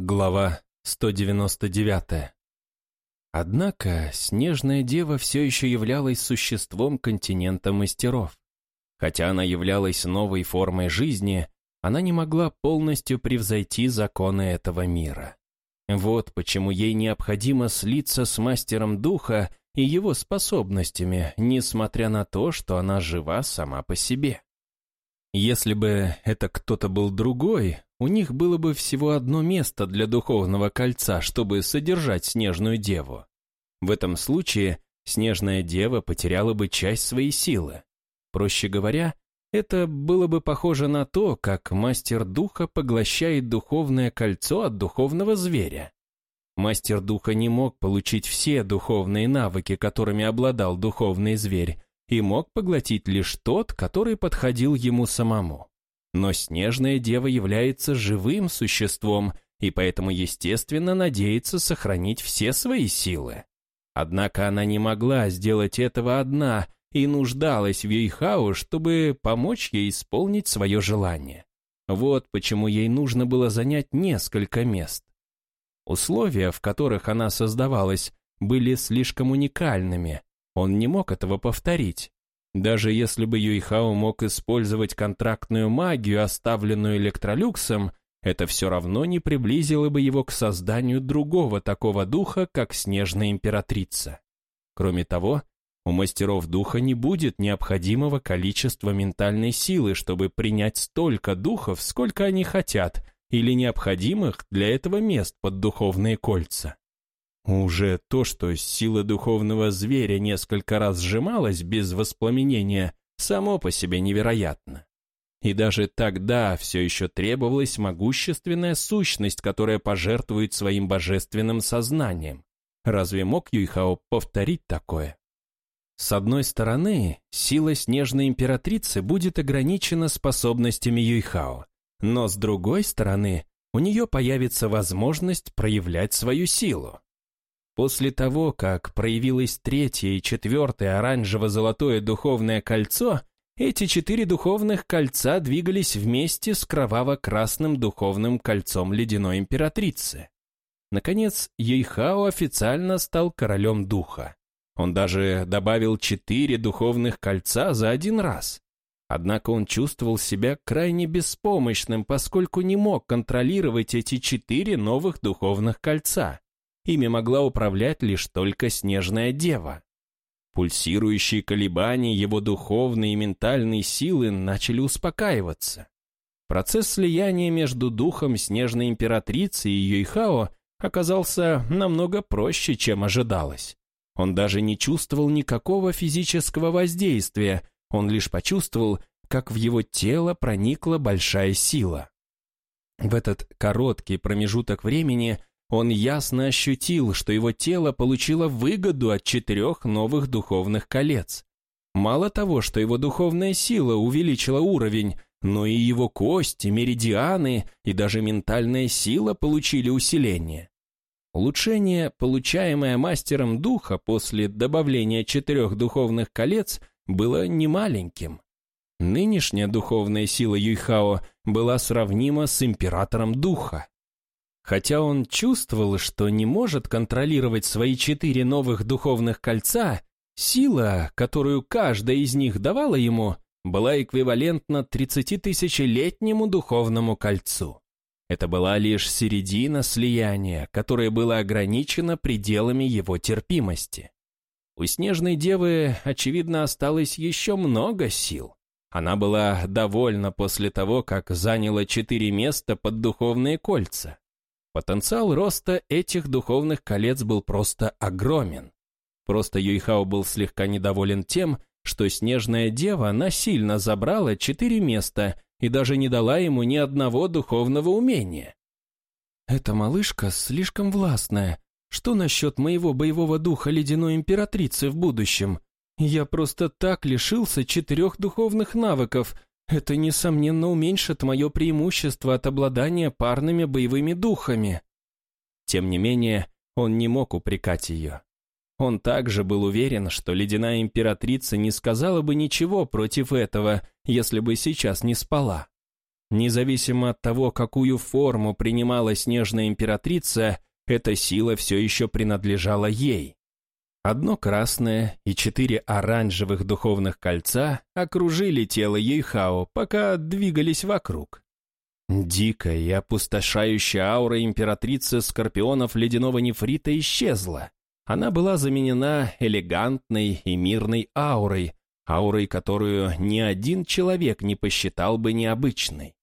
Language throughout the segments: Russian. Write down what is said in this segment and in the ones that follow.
Глава 199. Однако Снежная Дева все еще являлась существом континента мастеров. Хотя она являлась новой формой жизни, она не могла полностью превзойти законы этого мира. Вот почему ей необходимо слиться с мастером духа и его способностями, несмотря на то, что она жива сама по себе. Если бы это кто-то был другой, у них было бы всего одно место для духовного кольца, чтобы содержать снежную деву. В этом случае снежная дева потеряла бы часть своей силы. Проще говоря, это было бы похоже на то, как мастер духа поглощает духовное кольцо от духовного зверя. Мастер духа не мог получить все духовные навыки, которыми обладал духовный зверь, и мог поглотить лишь тот, который подходил ему самому. Но снежная дева является живым существом и поэтому, естественно, надеется сохранить все свои силы. Однако она не могла сделать этого одна и нуждалась в Юйхао, чтобы помочь ей исполнить свое желание. Вот почему ей нужно было занять несколько мест. Условия, в которых она создавалась, были слишком уникальными, он не мог этого повторить. Даже если бы Юйхао мог использовать контрактную магию, оставленную Электролюксом, это все равно не приблизило бы его к созданию другого такого духа, как Снежная Императрица. Кроме того, у мастеров духа не будет необходимого количества ментальной силы, чтобы принять столько духов, сколько они хотят, или необходимых для этого мест под духовные кольца. Уже то, что сила духовного зверя несколько раз сжималась без воспламенения, само по себе невероятно. И даже тогда все еще требовалась могущественная сущность, которая пожертвует своим божественным сознанием. Разве мог Юйхао повторить такое? С одной стороны, сила снежной императрицы будет ограничена способностями Юйхао, но с другой стороны, у нее появится возможность проявлять свою силу. После того, как проявилось третье и четвертое оранжево-золотое духовное кольцо, эти четыре духовных кольца двигались вместе с кроваво-красным духовным кольцом ледяной императрицы. Наконец, Ейхао официально стал королем духа. Он даже добавил четыре духовных кольца за один раз. Однако он чувствовал себя крайне беспомощным, поскольку не мог контролировать эти четыре новых духовных кольца. Ими могла управлять лишь только снежная дева. Пульсирующие колебания его духовной и ментальной силы начали успокаиваться. Процесс слияния между духом снежной императрицы и Юйхао оказался намного проще, чем ожидалось. Он даже не чувствовал никакого физического воздействия, он лишь почувствовал, как в его тело проникла большая сила. В этот короткий промежуток времени он ясно ощутил, что его тело получило выгоду от четырех новых духовных колец. Мало того, что его духовная сила увеличила уровень, но и его кости, меридианы и даже ментальная сила получили усиление. Улучшение, получаемое мастером духа после добавления четырех духовных колец, было немаленьким. Нынешняя духовная сила Юйхао была сравнима с императором духа. Хотя он чувствовал, что не может контролировать свои четыре новых духовных кольца, сила, которую каждая из них давала ему, была эквивалентна 30-тысячелетнему духовному кольцу. Это была лишь середина слияния, которое было ограничено пределами его терпимости. У Снежной Девы, очевидно, осталось еще много сил. Она была довольна после того, как заняла четыре места под духовные кольца. Потенциал роста этих духовных колец был просто огромен. Просто Юйхао был слегка недоволен тем, что Снежная Дева насильно забрала четыре места и даже не дала ему ни одного духовного умения. «Эта малышка слишком властная. Что насчет моего боевого духа ледяной императрицы в будущем? Я просто так лишился четырех духовных навыков, это, несомненно, уменьшит мое преимущество от обладания парными боевыми духами. Тем не менее, он не мог упрекать ее. Он также был уверен, что ледяная императрица не сказала бы ничего против этого, если бы сейчас не спала. Независимо от того, какую форму принимала снежная императрица, эта сила все еще принадлежала ей. Одно красное и четыре оранжевых духовных кольца окружили тело Ейхао, пока двигались вокруг. Дикая и опустошающая аура императрицы скорпионов ледяного нефрита исчезла. Она была заменена элегантной и мирной аурой, аурой, которую ни один человек не посчитал бы необычной.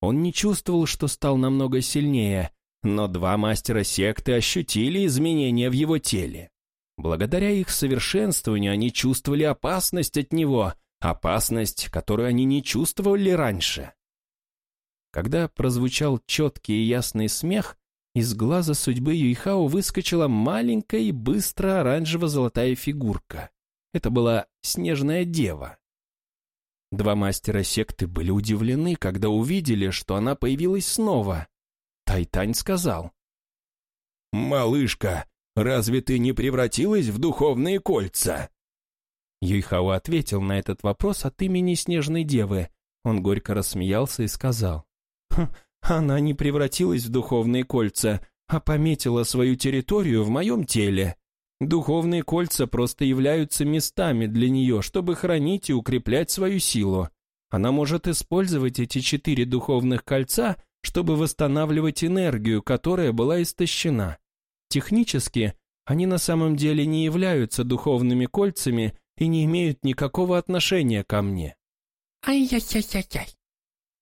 Он не чувствовал, что стал намного сильнее, но два мастера секты ощутили изменения в его теле. Благодаря их совершенствованию они чувствовали опасность от него, опасность, которую они не чувствовали раньше. Когда прозвучал четкий и ясный смех, из глаза судьбы Юйхао выскочила маленькая и быстро оранжево-золотая фигурка. Это была снежная дева. Два мастера секты были удивлены, когда увидели, что она появилась снова. Тайтань сказал. «Малышка, разве ты не превратилась в духовные кольца?» Юйхао ответил на этот вопрос от имени Снежной Девы. Он горько рассмеялся и сказал. «Хм, «Она не превратилась в духовные кольца, а пометила свою территорию в моем теле. Духовные кольца просто являются местами для нее, чтобы хранить и укреплять свою силу. Она может использовать эти четыре духовных кольца, чтобы восстанавливать энергию, которая была истощена. Технически, они на самом деле не являются духовными кольцами и не имеют никакого отношения ко мне. Ай-яй-яй-яй-яй.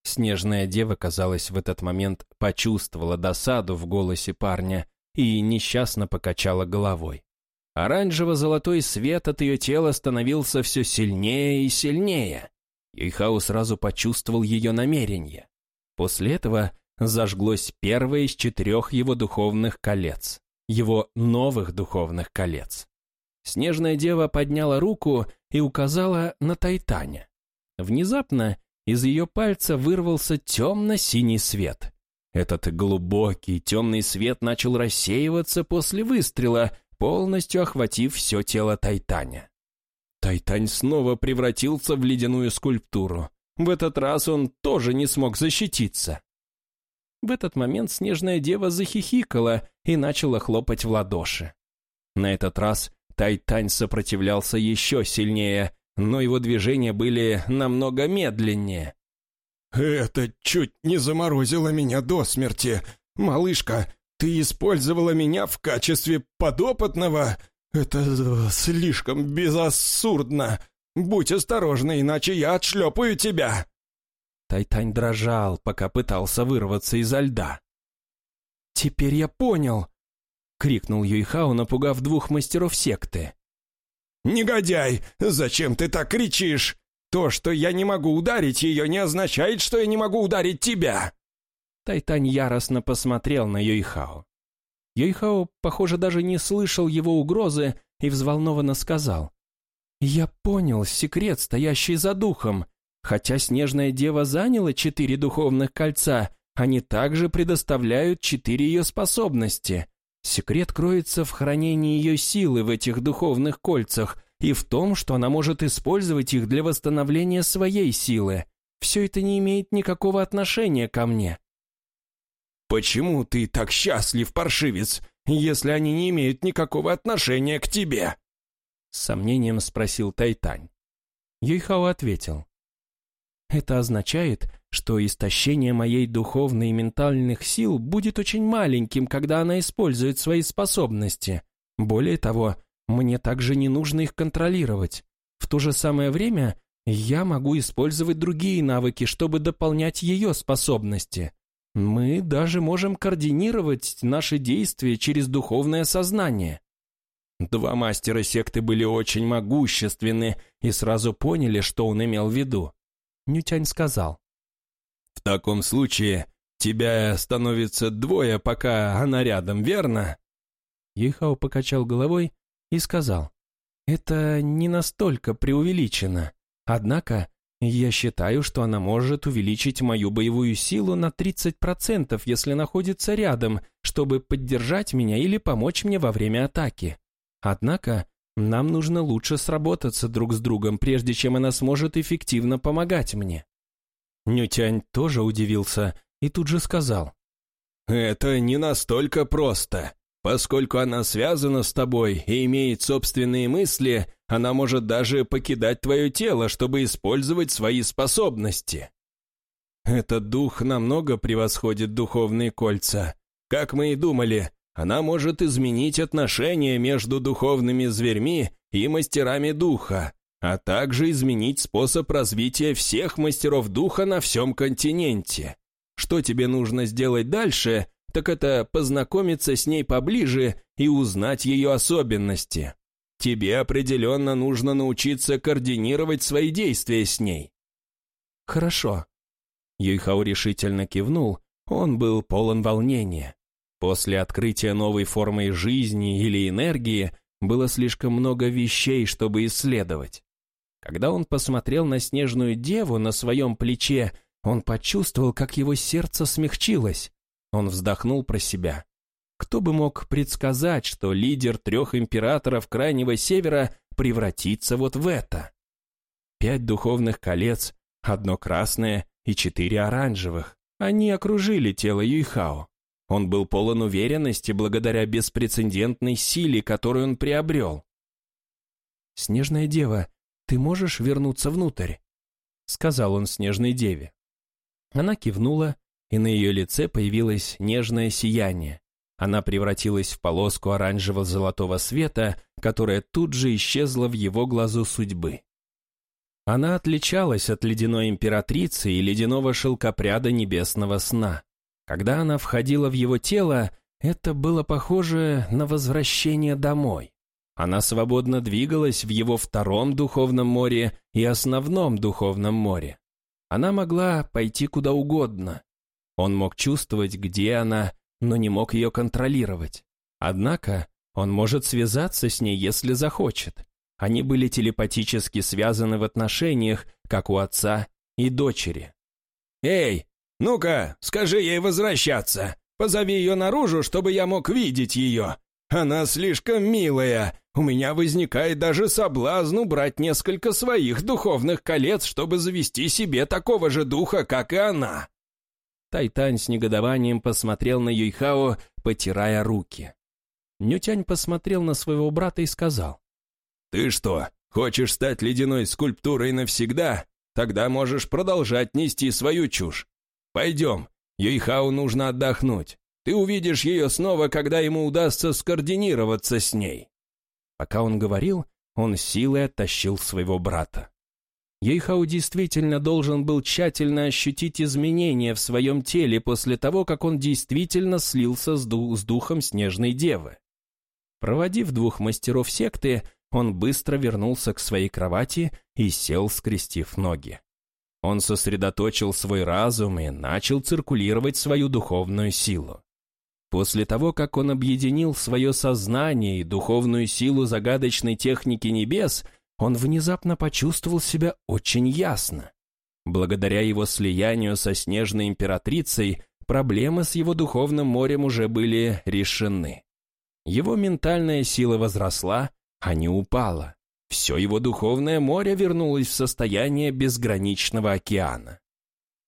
Снежная дева, казалось, в этот момент почувствовала досаду в голосе парня и несчастно покачала головой. Оранжево-золотой свет от ее тела становился все сильнее и сильнее. Юйхау сразу почувствовал ее намерение. После этого зажглось первое из четырех его духовных колец, его новых духовных колец. Снежная дева подняла руку и указала на Тайтаня. Внезапно из ее пальца вырвался темно-синий свет. Этот глубокий темный свет начал рассеиваться после выстрела, полностью охватив все тело Тайтаня. Тайтань снова превратился в ледяную скульптуру. В этот раз он тоже не смог защититься. В этот момент снежная дева захихикала и начала хлопать в ладоши. На этот раз Тайтань сопротивлялся еще сильнее, но его движения были намного медленнее. «Это чуть не заморозило меня до смерти. Малышка, ты использовала меня в качестве подопытного? Это слишком безассурдно. Будь осторожна, иначе я отшлепаю тебя!» Тайтань дрожал, пока пытался вырваться изо льда. «Теперь я понял!» — крикнул Юйхао, напугав двух мастеров секты. «Негодяй! Зачем ты так кричишь? То, что я не могу ударить ее, не означает, что я не могу ударить тебя!» Тайтань яростно посмотрел на Юйхао. Юйхао, похоже, даже не слышал его угрозы и взволнованно сказал. «Я понял секрет, стоящий за духом. Хотя Снежная Дева заняла четыре духовных кольца, они также предоставляют четыре ее способности. Секрет кроется в хранении ее силы в этих духовных кольцах и в том, что она может использовать их для восстановления своей силы. Все это не имеет никакого отношения ко мне. «Почему ты так счастлив, паршивец, если они не имеют никакого отношения к тебе?» С сомнением спросил Тайтань. Юйхао ответил. «Это означает, что истощение моей духовной и ментальных сил будет очень маленьким, когда она использует свои способности. Более того, мне также не нужно их контролировать. В то же самое время я могу использовать другие навыки, чтобы дополнять ее способности. Мы даже можем координировать наши действия через духовное сознание. Два мастера секты были очень могущественны и сразу поняли, что он имел в виду. Нютянь сказал. «В таком случае тебя становится двое, пока она рядом, верно?» Ехао покачал головой и сказал. «Это не настолько преувеличено. Однако я считаю, что она может увеличить мою боевую силу на 30%, если находится рядом, чтобы поддержать меня или помочь мне во время атаки. Однако нам нужно лучше сработаться друг с другом, прежде чем она сможет эффективно помогать мне. Нютянь тоже удивился и тут же сказал. «Это не настолько просто. Поскольку она связана с тобой и имеет собственные мысли, она может даже покидать твое тело, чтобы использовать свои способности. Этот дух намного превосходит духовные кольца. Как мы и думали, она может изменить отношения между духовными зверьми и мастерами духа, а также изменить способ развития всех мастеров духа на всем континенте. Что тебе нужно сделать дальше, так это познакомиться с ней поближе и узнать ее особенности. Тебе определенно нужно научиться координировать свои действия с ней. Хорошо. Юйхао решительно кивнул, он был полон волнения. После открытия новой формы жизни или энергии было слишком много вещей, чтобы исследовать. Когда он посмотрел на снежную деву на своем плече, он почувствовал, как его сердце смягчилось. Он вздохнул про себя. Кто бы мог предсказать, что лидер трех императоров Крайнего Севера превратится вот в это? Пять духовных колец, одно красное и четыре оранжевых. Они окружили тело Юйхао. Он был полон уверенности благодаря беспрецедентной силе, которую он приобрел. «Снежная дева, ты можешь вернуться внутрь?» — сказал он снежной деве. Она кивнула, и на ее лице появилось нежное сияние. Она превратилась в полоску оранжево-золотого света, которая тут же исчезла в его глазу судьбы. Она отличалась от ледяной императрицы и ледяного шелкопряда небесного сна. Когда она входила в его тело, это было похоже на возвращение домой. Она свободно двигалась в его втором духовном море и основном духовном море. Она могла пойти куда угодно. Он мог чувствовать, где она, но не мог ее контролировать. Однако он может связаться с ней, если захочет. Они были телепатически связаны в отношениях, как у отца и дочери. «Эй, «Ну-ка, скажи ей возвращаться. Позови ее наружу, чтобы я мог видеть ее. Она слишком милая. У меня возникает даже соблазн убрать несколько своих духовных колец, чтобы завести себе такого же духа, как и она». Тайтань с негодованием посмотрел на Юйхао, потирая руки. Нютянь посмотрел на своего брата и сказал. «Ты что, хочешь стать ледяной скульптурой навсегда? Тогда можешь продолжать нести свою чушь. Пойдем, Юйхау нужно отдохнуть. Ты увидишь ее снова, когда ему удастся скоординироваться с ней». Пока он говорил, он силой оттащил своего брата. Ейхау действительно должен был тщательно ощутить изменения в своем теле после того, как он действительно слился с, ду с духом Снежной Девы. Проводив двух мастеров секты, он быстро вернулся к своей кровати и сел, скрестив ноги. Он сосредоточил свой разум и начал циркулировать свою духовную силу. После того, как он объединил свое сознание и духовную силу загадочной техники небес, он внезапно почувствовал себя очень ясно. Благодаря его слиянию со снежной императрицей, проблемы с его духовным морем уже были решены. Его ментальная сила возросла, а не упала. Все его духовное море вернулось в состояние безграничного океана.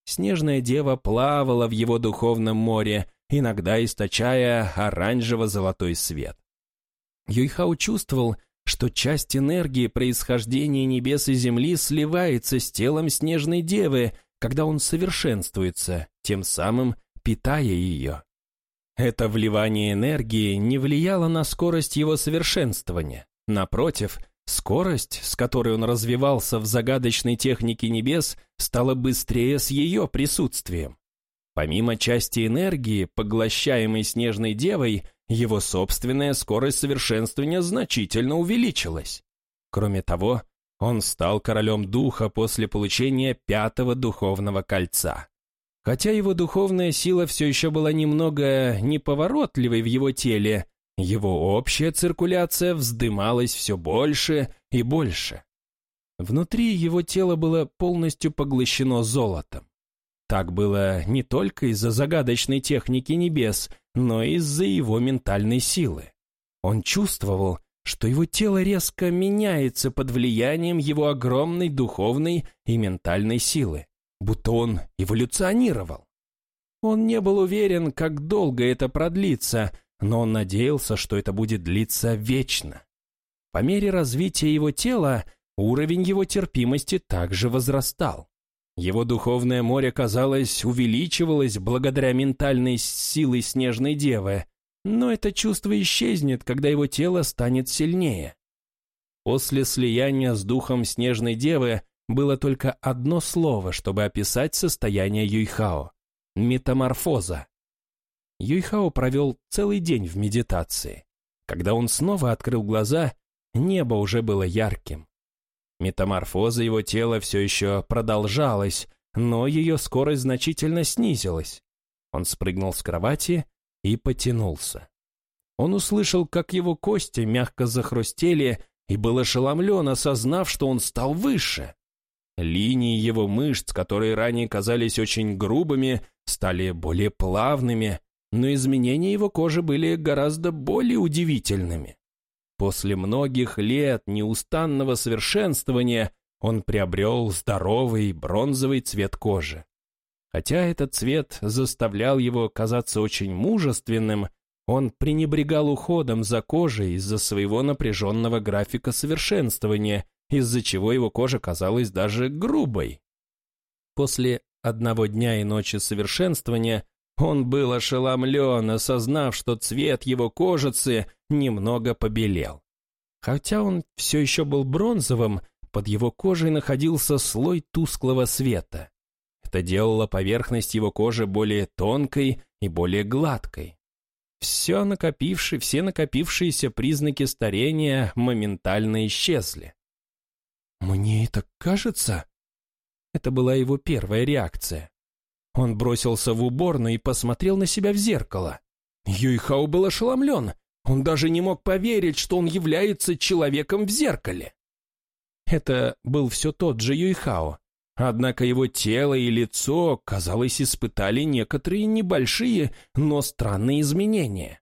Снежная дева плавала в его духовном море, иногда источая оранжево-золотой свет. Юйхау чувствовал, что часть энергии происхождения небес и земли сливается с телом снежной девы, когда он совершенствуется, тем самым питая ее. Это вливание энергии не влияло на скорость его совершенствования. Напротив, Скорость, с которой он развивался в загадочной технике небес, стала быстрее с ее присутствием. Помимо части энергии, поглощаемой Снежной Девой, его собственная скорость совершенствования значительно увеличилась. Кроме того, он стал королем духа после получения пятого духовного кольца. Хотя его духовная сила все еще была немного неповоротливой в его теле, его общая циркуляция вздымалась все больше и больше. Внутри его тело было полностью поглощено золотом. Так было не только из-за загадочной техники небес, но и из-за его ментальной силы. Он чувствовал, что его тело резко меняется под влиянием его огромной духовной и ментальной силы. будто он эволюционировал. Он не был уверен, как долго это продлится, но он надеялся, что это будет длиться вечно. По мере развития его тела уровень его терпимости также возрастал. Его духовное море, казалось, увеличивалось благодаря ментальной силой Снежной Девы, но это чувство исчезнет, когда его тело станет сильнее. После слияния с духом Снежной Девы было только одно слово, чтобы описать состояние Юйхао – метаморфоза. Юйхао провел целый день в медитации. Когда он снова открыл глаза, небо уже было ярким. Метаморфоза его тела все еще продолжалась, но ее скорость значительно снизилась. Он спрыгнул с кровати и потянулся. Он услышал, как его кости мягко захрустели, и был ошеломлен, осознав, что он стал выше. Линии его мышц, которые ранее казались очень грубыми, стали более плавными, но изменения его кожи были гораздо более удивительными. После многих лет неустанного совершенствования он приобрел здоровый бронзовый цвет кожи. Хотя этот цвет заставлял его казаться очень мужественным, он пренебрегал уходом за кожей из-за своего напряженного графика совершенствования, из-за чего его кожа казалась даже грубой. После одного дня и ночи совершенствования он был ошеломлен, осознав, что цвет его кожицы немного побелел. Хотя он все еще был бронзовым, под его кожей находился слой тусклого света. Это делало поверхность его кожи более тонкой и более гладкой. Все накопившие, все накопившиеся признаки старения моментально исчезли. «Мне это кажется?» Это была его первая реакция. Он бросился в уборную и посмотрел на себя в зеркало. Юйхао был ошеломлен. Он даже не мог поверить, что он является человеком в зеркале. Это был все тот же Юйхао. Однако его тело и лицо, казалось, испытали некоторые небольшие, но странные изменения.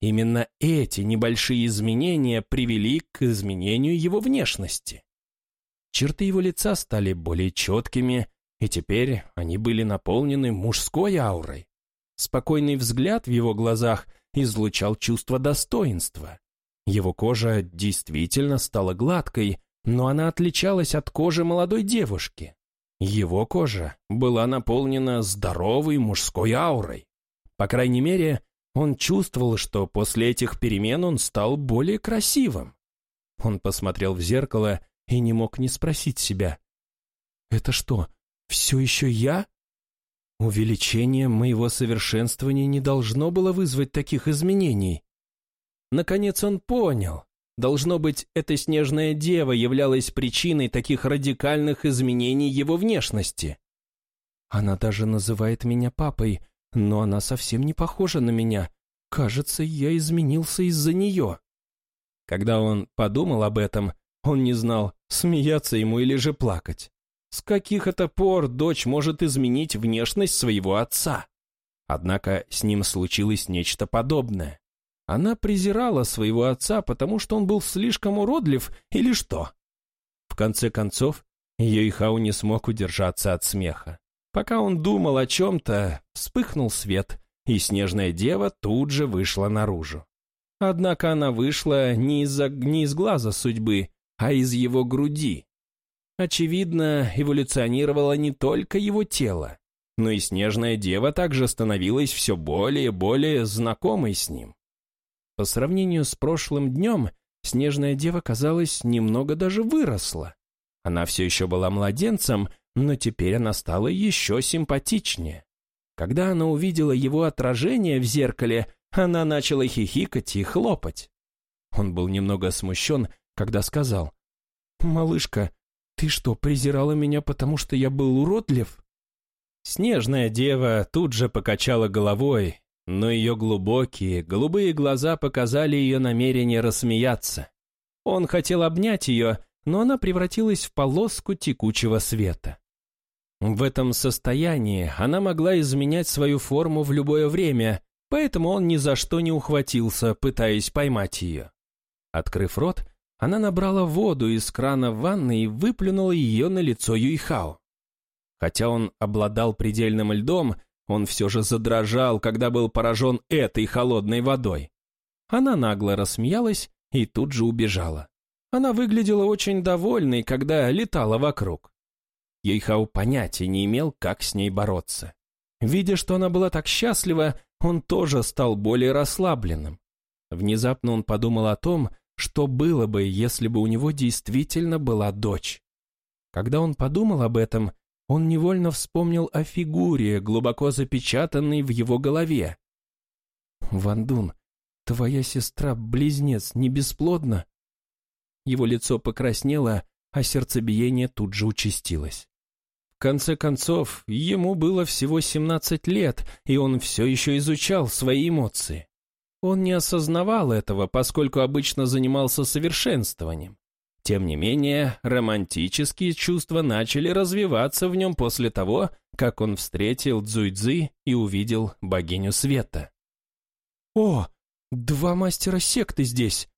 Именно эти небольшие изменения привели к изменению его внешности. Черты его лица стали более четкими, и теперь они были наполнены мужской аурой. Спокойный взгляд в его глазах излучал чувство достоинства. Его кожа действительно стала гладкой, но она отличалась от кожи молодой девушки. Его кожа была наполнена здоровой мужской аурой. По крайней мере, он чувствовал, что после этих перемен он стал более красивым. Он посмотрел в зеркало и не мог не спросить себя. «Это что, все еще я? Увеличение моего совершенствования не должно было вызвать таких изменений. Наконец он понял. Должно быть, эта снежная дева являлась причиной таких радикальных изменений его внешности. Она даже называет меня папой, но она совсем не похожа на меня. Кажется, я изменился из-за нее. Когда он подумал об этом, он не знал, смеяться ему или же плакать. С каких это пор дочь может изменить внешность своего отца? Однако с ним случилось нечто подобное. Она презирала своего отца, потому что он был слишком уродлив или что? В конце концов, Йойхау не смог удержаться от смеха. Пока он думал о чем-то, вспыхнул свет, и снежная дева тут же вышла наружу. Однако она вышла не из, не из глаза судьбы, а из его груди, Очевидно, эволюционировало не только его тело, но и снежная дева также становилась все более и более знакомой с ним. По сравнению с прошлым днем, снежная дева, казалось, немного даже выросла. Она все еще была младенцем, но теперь она стала еще симпатичнее. Когда она увидела его отражение в зеркале, она начала хихикать и хлопать. Он был немного смущен, когда сказал, «Малышка, «Ты что, презирала меня, потому что я был уродлив?» Снежная дева тут же покачала головой, но ее глубокие, голубые глаза показали ее намерение рассмеяться. Он хотел обнять ее, но она превратилась в полоску текучего света. В этом состоянии она могла изменять свою форму в любое время, поэтому он ни за что не ухватился, пытаясь поймать ее. Открыв рот, она набрала воду из крана в ванной и выплюнула ее на лицо Юйхао. Хотя он обладал предельным льдом, он все же задрожал, когда был поражен этой холодной водой. Она нагло рассмеялась и тут же убежала. Она выглядела очень довольной, когда летала вокруг. Ейхау понятия не имел, как с ней бороться. Видя, что она была так счастлива, он тоже стал более расслабленным. Внезапно он подумал о том, что было бы, если бы у него действительно была дочь. Когда он подумал об этом, он невольно вспомнил о фигуре, глубоко запечатанной в его голове. «Вандун, твоя сестра-близнец не бесплодна?» Его лицо покраснело, а сердцебиение тут же участилось. В конце концов, ему было всего 17 лет, и он все еще изучал свои эмоции. Он не осознавал этого, поскольку обычно занимался совершенствованием. Тем не менее, романтические чувства начали развиваться в нем после того, как он встретил Цзуйцзы и увидел богиню света. «О, два мастера секты здесь!»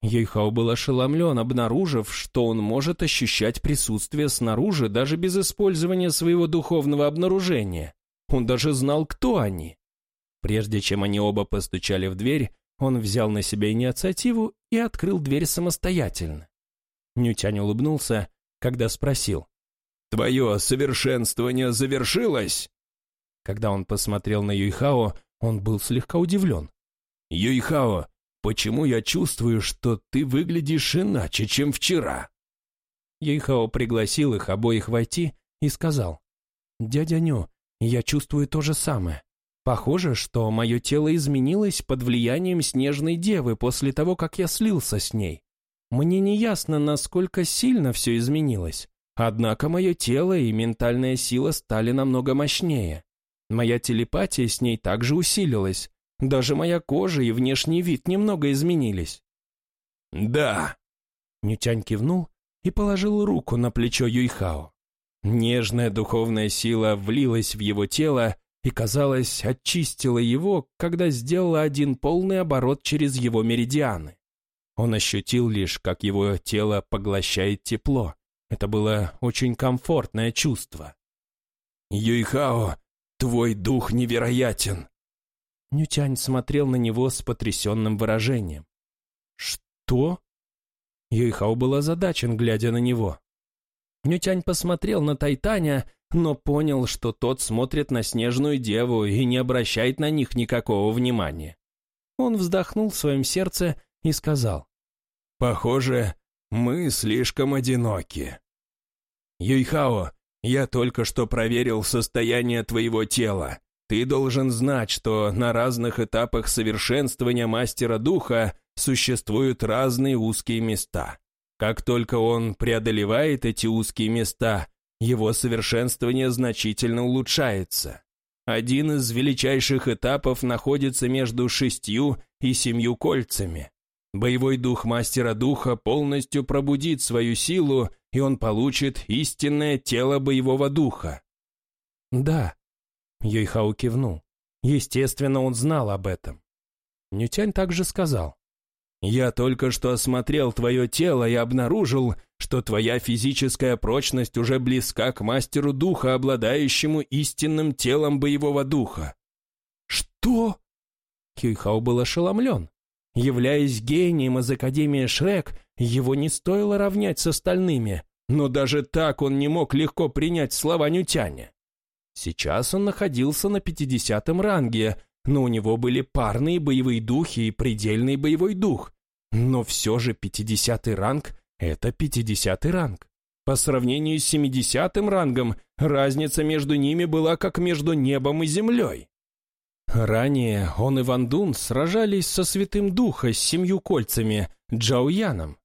Ейхау был ошеломлен, обнаружив, что он может ощущать присутствие снаружи даже без использования своего духовного обнаружения. Он даже знал, кто они. Прежде чем они оба постучали в дверь, он взял на себя инициативу и открыл дверь самостоятельно. Нютянь улыбнулся, когда спросил. «Твое совершенствование завершилось?» Когда он посмотрел на Юйхао, он был слегка удивлен. «Юйхао, почему я чувствую, что ты выглядишь иначе, чем вчера?» Юйхао пригласил их обоих войти и сказал. «Дядя Ню, я чувствую то же самое. Похоже, что мое тело изменилось под влиянием снежной девы после того, как я слился с ней. Мне не ясно, насколько сильно все изменилось. Однако мое тело и ментальная сила стали намного мощнее. Моя телепатия с ней также усилилась. Даже моя кожа и внешний вид немного изменились. «Да!» Нютянь кивнул и положил руку на плечо Юйхао. Нежная духовная сила влилась в его тело и, казалось, очистила его, когда сделала один полный оборот через его меридианы. Он ощутил лишь, как его тело поглощает тепло. Это было очень комфортное чувство. «Юйхао, твой дух невероятен!» Нютянь смотрел на него с потрясенным выражением. «Что?» Юйхао был озадачен, глядя на него. Нютянь посмотрел на Тайтаня, но понял, что тот смотрит на снежную деву и не обращает на них никакого внимания. Он вздохнул в своем сердце и сказал. «Похоже, мы слишком одиноки. Юйхао, я только что проверил состояние твоего тела. Ты должен знать, что на разных этапах совершенствования мастера духа существуют разные узкие места. Как только он преодолевает эти узкие места, его совершенствование значительно улучшается. Один из величайших этапов находится между шестью и семью кольцами. Боевой дух мастера духа полностью пробудит свою силу, и он получит истинное тело боевого духа. Да, Юйхау кивнул. Естественно, он знал об этом. Нютянь также сказал. «Я только что осмотрел твое тело и обнаружил, что твоя физическая прочность уже близка к мастеру духа, обладающему истинным телом боевого духа». «Что?» Хюйхау был ошеломлен. Являясь гением из Академии Шрек, его не стоило равнять с остальными, но даже так он не мог легко принять слова Нютяня. Сейчас он находился на 50-м ранге, но у него были парные боевые духи и предельный боевой дух. Но все же 50-й ранг — это 50-й ранг. По сравнению с 70-м рангом, разница между ними была как между небом и землей. Ранее он и Ван Дун сражались со Святым Духа с семью кольцами, Джаояном.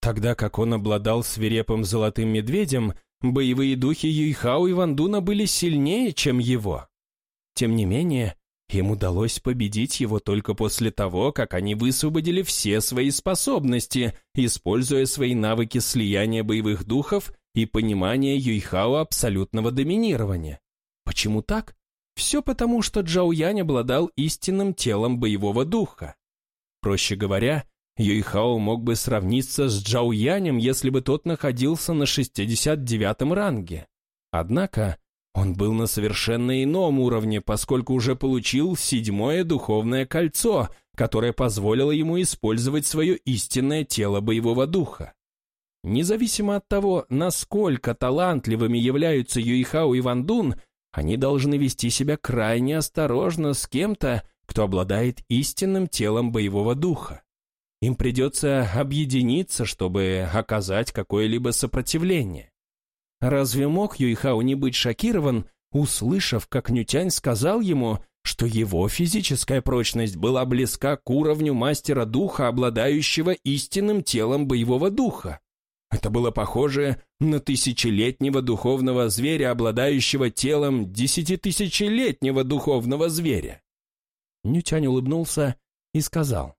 Тогда как он обладал свирепым золотым медведем, боевые духи Юйхао и Ван Дуна были сильнее, чем его. Тем не менее, им удалось победить его только после того, как они высвободили все свои способности, используя свои навыки слияния боевых духов и понимания Юйхао абсолютного доминирования. Почему так? Все потому, что Джао Янь обладал истинным телом боевого духа. Проще говоря, Юйхао мог бы сравниться с Джао Янем, если бы тот находился на 69-м ранге. Однако он был на совершенно ином уровне, поскольку уже получил седьмое духовное кольцо, которое позволило ему использовать свое истинное тело боевого духа. Независимо от того, насколько талантливыми являются Юихао и Вандун, они должны вести себя крайне осторожно с кем-то, кто обладает истинным телом боевого духа. Им придется объединиться, чтобы оказать какое-либо сопротивление. Разве мог Юйхао не быть шокирован, услышав, как Нютянь сказал ему, что его физическая прочность была близка к уровню мастера духа, обладающего истинным телом боевого духа? Это было похоже на тысячелетнего духовного зверя, обладающего телом десятитысячелетнего духовного зверя. Нютянь улыбнулся и сказал.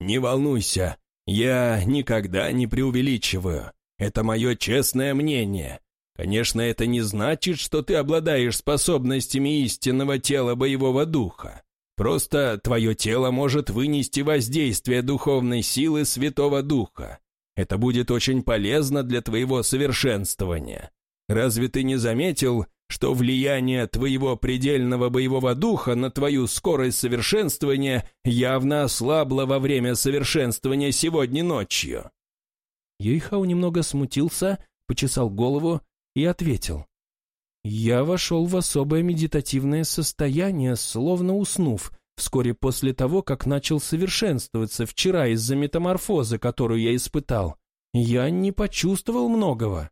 «Не волнуйся, я никогда не преувеличиваю. Это мое честное мнение. Конечно, это не значит, что ты обладаешь способностями истинного тела боевого духа. Просто твое тело может вынести воздействие духовной силы Святого Духа. Это будет очень полезно для твоего совершенствования. Разве ты не заметил, что влияние твоего предельного боевого духа на твою скорость совершенствования явно ослабло во время совершенствования сегодня ночью?» Юйхау немного смутился, почесал голову и ответил. «Я вошел в особое медитативное состояние, словно уснув, вскоре после того, как начал совершенствоваться вчера из-за метаморфозы, которую я испытал. Я не почувствовал многого».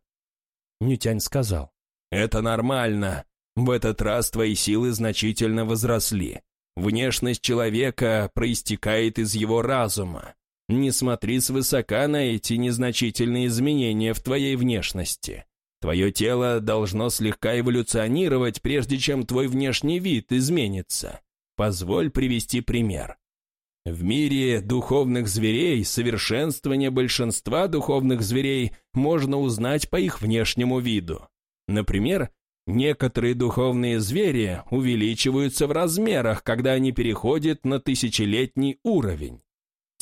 Нютянь сказал. «Это нормально. В этот раз твои силы значительно возросли. Внешность человека проистекает из его разума. Не смотри свысока на эти незначительные изменения в твоей внешности. Твое тело должно слегка эволюционировать, прежде чем твой внешний вид изменится. Позволь привести пример. В мире духовных зверей совершенствование большинства духовных зверей можно узнать по их внешнему виду. Например, некоторые духовные звери увеличиваются в размерах, когда они переходят на тысячелетний уровень.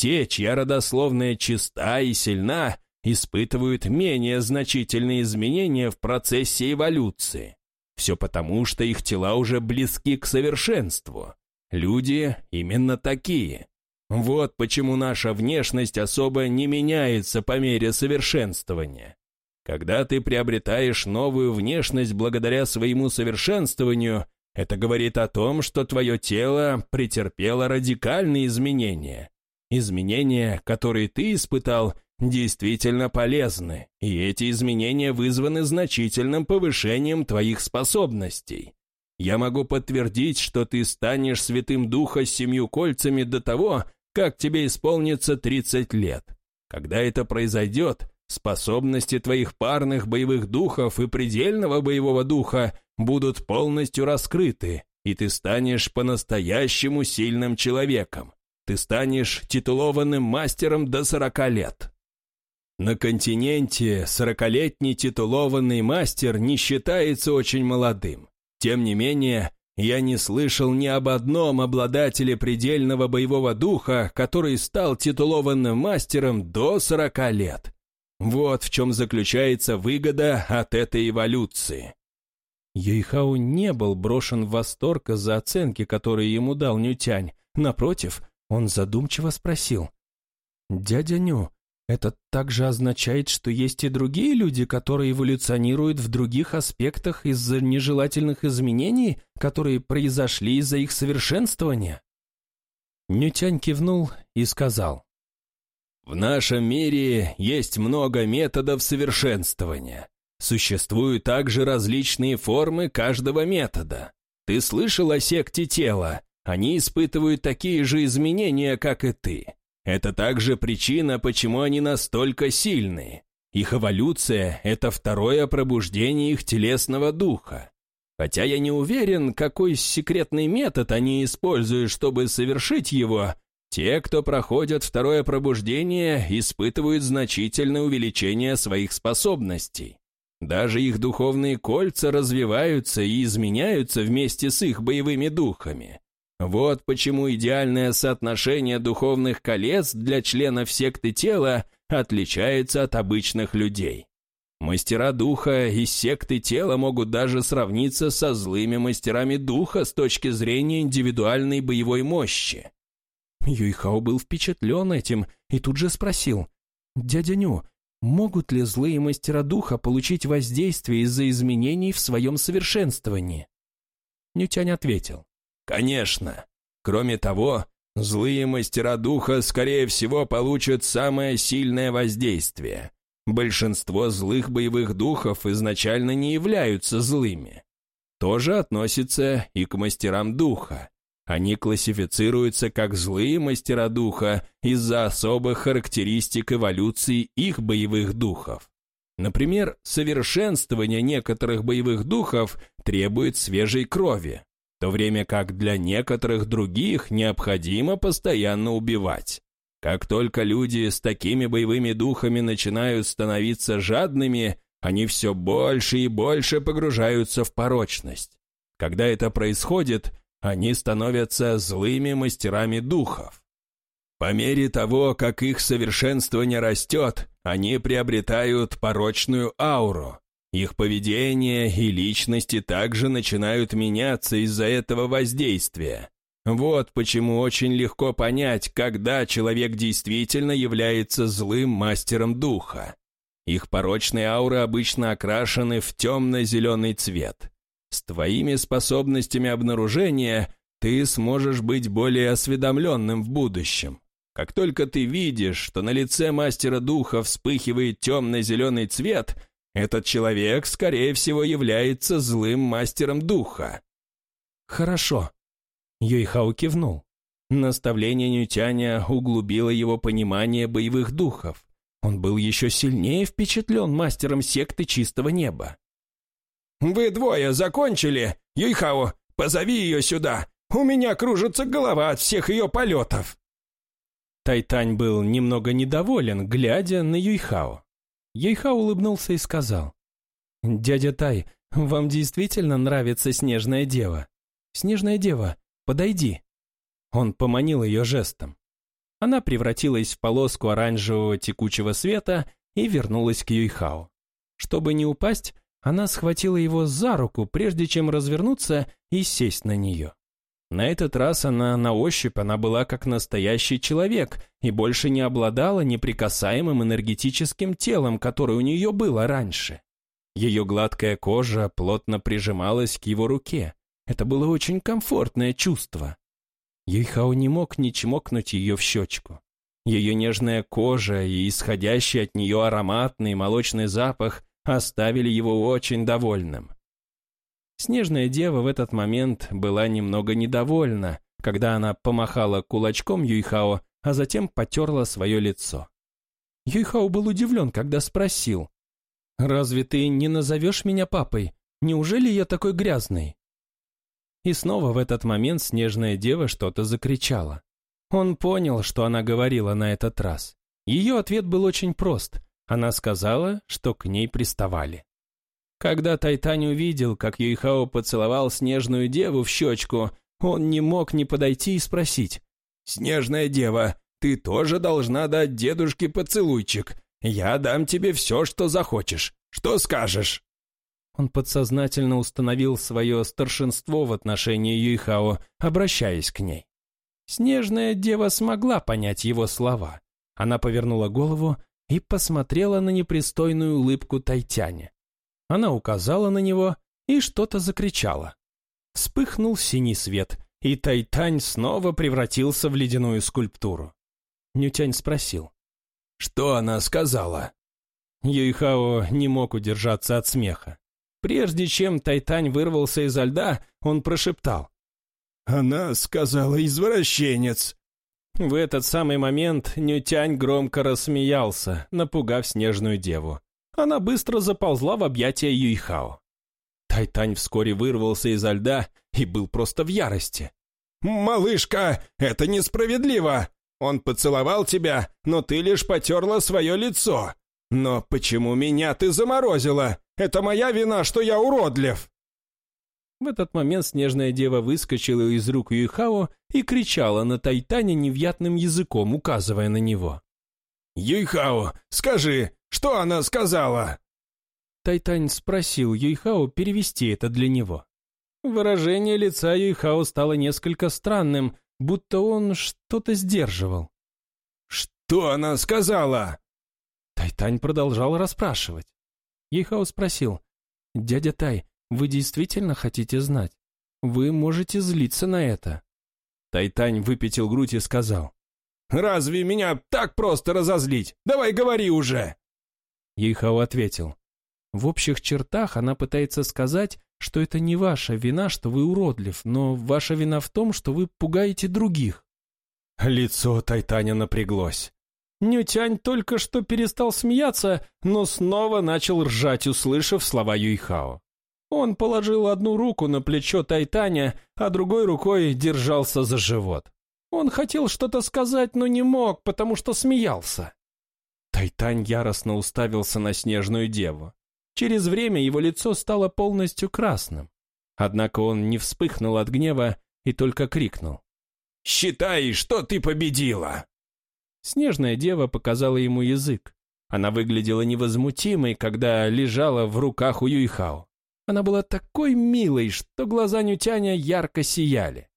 Те, чья родословная чиста и сильна, испытывают менее значительные изменения в процессе эволюции. Все потому, что их тела уже близки к совершенству. Люди именно такие. Вот почему наша внешность особо не меняется по мере совершенствования. Когда ты приобретаешь новую внешность благодаря своему совершенствованию, это говорит о том, что твое тело претерпело радикальные изменения. Изменения, которые ты испытал, действительно полезны, и эти изменения вызваны значительным повышением твоих способностей. Я могу подтвердить, что ты станешь святым духа с семью кольцами до того, как тебе исполнится 30 лет. Когда это произойдет, способности твоих парных боевых духов и предельного боевого духа будут полностью раскрыты, и ты станешь по-настоящему сильным человеком. Ты станешь титулованным мастером до сорока лет. На континенте сорокалетний титулованный мастер не считается очень молодым. Тем не менее, я не слышал ни об одном обладателе предельного боевого духа, который стал титулованным мастером до сорока лет. Вот в чем заключается выгода от этой эволюции. Юйхао не был брошен в восторг из-за оценки, которые ему дал Нютянь. Напротив, он задумчиво спросил. «Дядя Ню, это также означает, что есть и другие люди, которые эволюционируют в других аспектах из-за нежелательных изменений, которые произошли из-за их совершенствования?» Нютянь кивнул и сказал. «В нашем мире есть много методов совершенствования. Существуют также различные формы каждого метода. Ты слышал о секте тела? Они испытывают такие же изменения, как и ты. Это также причина, почему они настолько сильны. Их эволюция – это второе пробуждение их телесного духа. Хотя я не уверен, какой секретный метод они используют, чтобы совершить его, те, кто проходят второе пробуждение, испытывают значительное увеличение своих способностей. Даже их духовные кольца развиваются и изменяются вместе с их боевыми духами. Вот почему идеальное соотношение духовных колец для членов секты тела отличается от обычных людей. Мастера духа и секты тела могут даже сравниться со злыми мастерами духа с точки зрения индивидуальной боевой мощи. Юйхао был впечатлен этим и тут же спросил, «Дядя Ню, могут ли злые мастера духа получить воздействие из-за изменений в своем совершенствовании?» Нютянь ответил, «Конечно. Кроме того, злые мастера духа, скорее всего, получат самое сильное воздействие. Большинство злых боевых духов изначально не являются злыми. Тоже относится и к мастерам духа. Они классифицируются как злые мастера духа из-за особых характеристик эволюции их боевых духов. Например, совершенствование некоторых боевых духов требует свежей крови, то время как для некоторых других необходимо постоянно убивать. Как только люди с такими боевыми духами начинают становиться жадными, они все больше и больше погружаются в порочность. Когда это происходит, они становятся злыми мастерами духов. По мере того, как их совершенствование растет, они приобретают порочную ауру. Их поведение и личности также начинают меняться из-за этого воздействия. Вот почему очень легко понять, когда человек действительно является злым мастером духа. Их порочные ауры обычно окрашены в темно-зеленый цвет. С твоими способностями обнаружения ты сможешь быть более осведомленным в будущем. Как только ты видишь, что на лице мастера духа вспыхивает темно-зеленый цвет, этот человек, скорее всего, является злым мастером духа. «Хорошо», Юйхао кивнул. Наставление Нютяня углубило его понимание боевых духов. Он был еще сильнее впечатлен мастером секты чистого неба. «Вы двое закончили? Юйхао, позови ее сюда! У меня кружится голова от всех ее полетов!» Тайтань был немного недоволен, глядя на Юйхао. Юйхао улыбнулся и сказал, «Дядя Тай, вам действительно нравится Снежная Дева? Снежная Дева, Подойди». Он поманил ее жестом. Она превратилась в полоску оранжевого текучего света и вернулась к Юйхао. Чтобы не упасть, она схватила его за руку, прежде чем развернуться и сесть на нее. На этот раз она на ощупь, она была как настоящий человек и больше не обладала неприкасаемым энергетическим телом, которое у нее было раньше. Ее гладкая кожа плотно прижималась к его руке. Это было очень комфортное чувство. Юйхао не мог не чмокнуть ее в щечку. Ее нежная кожа и исходящий от нее ароматный молочный запах оставили его очень довольным. Снежная дева в этот момент была немного недовольна, когда она помахала кулачком Юйхао, а затем потерла свое лицо. Юйхао был удивлен, когда спросил, «Разве ты не назовешь меня папой? Неужели я такой грязный?» И снова в этот момент снежная дева что-то закричала. Он понял, что она говорила на этот раз. Ее ответ был очень прост. Она сказала, что к ней приставали. Когда Тайтань увидел, как Юйхао поцеловал снежную деву в щечку, он не мог не подойти и спросить. «Снежная дева, ты тоже должна дать дедушке поцелуйчик. Я дам тебе все, что захочешь. Что скажешь?» Он подсознательно установил свое старшинство в отношении Юйхао, обращаясь к ней. Снежная дева смогла понять его слова. Она повернула голову и посмотрела на непристойную улыбку Тайтяня. Она указала на него и что-то закричала. Вспыхнул синий свет, и Тайтань снова превратился в ледяную скульптуру. Нютянь спросил. «Что она сказала?» Юйхао не мог удержаться от смеха. Прежде чем Тайтань вырвался изо льда, он прошептал. «Она сказала извращенец». В этот самый момент Нютянь громко рассмеялся, напугав снежную деву. Она быстро заползла в объятия Юйхао. Тайтань вскоре вырвался изо льда и был просто в ярости. «Малышка, это несправедливо! Он поцеловал тебя, но ты лишь потерла свое лицо. Но почему меня ты заморозила? Это моя вина, что я уродлив!» В этот момент снежная дева выскочила из рук Юйхао и кричала на Тайтане невъятным языком, указывая на него. «Юйхао, скажи, что она сказала?» Тайтань спросил Юйхао перевести это для него. Выражение лица Юйхао стало несколько странным, будто он что-то сдерживал. «Что она сказала?» Тайтань продолжал расспрашивать. Юйхао спросил, «Дядя Тай, вы действительно хотите знать? Вы можете злиться на это». Тайтань выпятил грудь и сказал, «Разве меня так просто разозлить? Давай говори уже!» Юйхао ответил, в общих чертах она пытается сказать, что это не ваша вина, что вы уродлив, но ваша вина в том, что вы пугаете других. Лицо Тайтаня напряглось. Нютянь только что перестал смеяться, но снова начал ржать, услышав слова Юйхао. Он положил одну руку на плечо Тайтаня, а другой рукой держался за живот. Он хотел что-то сказать, но не мог, потому что смеялся. Тайтань яростно уставился на снежную деву. Через время его лицо стало полностью красным. Однако он не вспыхнул от гнева и только крикнул. «Считай, что ты победила!» Снежная дева показала ему язык. Она выглядела невозмутимой, когда лежала в руках у Юйхао. Она была такой милой, что глаза Нютяня ярко сияли.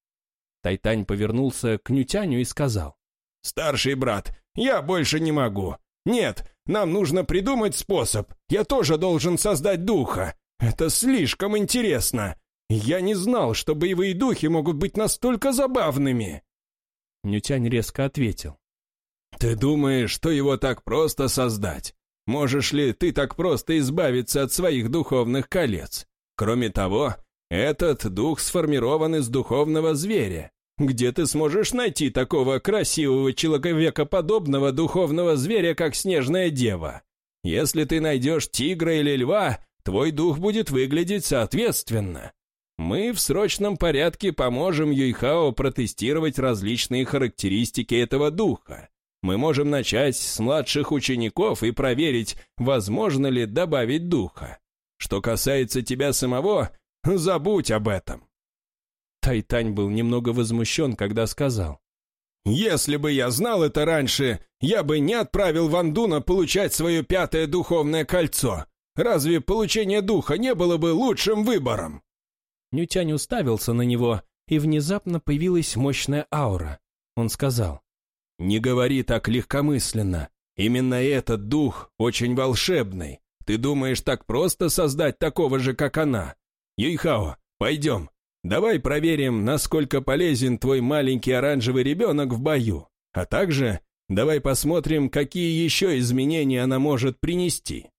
Тайтань повернулся к Нютяню и сказал. «Старший брат, я больше не могу. Нет, нам нужно придумать способ. Я тоже должен создать духа. Это слишком интересно. Я не знал, что боевые духи могут быть настолько забавными. Нютянь резко ответил. Ты думаешь, что его так просто создать? Можешь ли ты так просто избавиться от своих духовных колец? Кроме того, этот дух сформирован из духовного зверя. Где ты сможешь найти такого красивого человекоподобного духовного зверя, как снежная дева? Если ты найдешь тигра или льва, твой дух будет выглядеть соответственно. Мы в срочном порядке поможем Юйхао протестировать различные характеристики этого духа. Мы можем начать с младших учеников и проверить, возможно ли добавить духа. Что касается тебя самого, забудь об этом. Тайтань был немного возмущен, когда сказал. «Если бы я знал это раньше, я бы не отправил Вандуна получать свое пятое духовное кольцо. Разве получение духа не было бы лучшим выбором?» Нютянь уставился на него, и внезапно появилась мощная аура. Он сказал. «Не говори так легкомысленно. Именно этот дух очень волшебный. Ты думаешь так просто создать такого же, как она? Юйхао, пойдем, Давай проверим, насколько полезен твой маленький оранжевый ребенок в бою, а также давай посмотрим, какие еще изменения она может принести».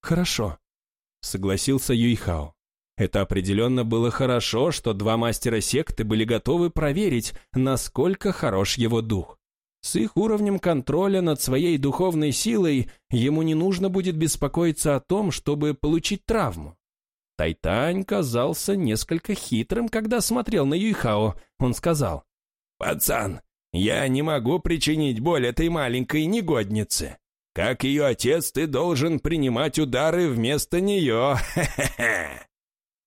«Хорошо», — согласился Юйхао. Это определенно было хорошо, что два мастера секты были готовы проверить, насколько хорош его дух. С их уровнем контроля над своей духовной силой ему не нужно будет беспокоиться о том, чтобы получить травму. Тайтань казался несколько хитрым, когда смотрел на Юйхао. Он сказал, «Пацан, я не могу причинить боль этой маленькой негоднице. Как ее отец, ты должен принимать удары вместо нее.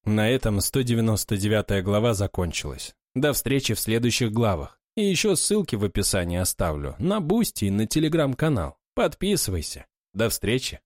На этом 199 глава закончилась. До встречи в следующих главах. И еще ссылки в описании оставлю на Boosty и на Телеграм-канал. Подписывайся. До встречи.